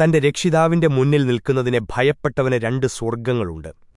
തന്റെ രക്ഷിതാവിന്റെ മുന്നിൽ നിൽക്കുന്നതിനെ ഭയപ്പെട്ടവന് രണ്ട് സ്വർഗങ്ങളുണ്ട്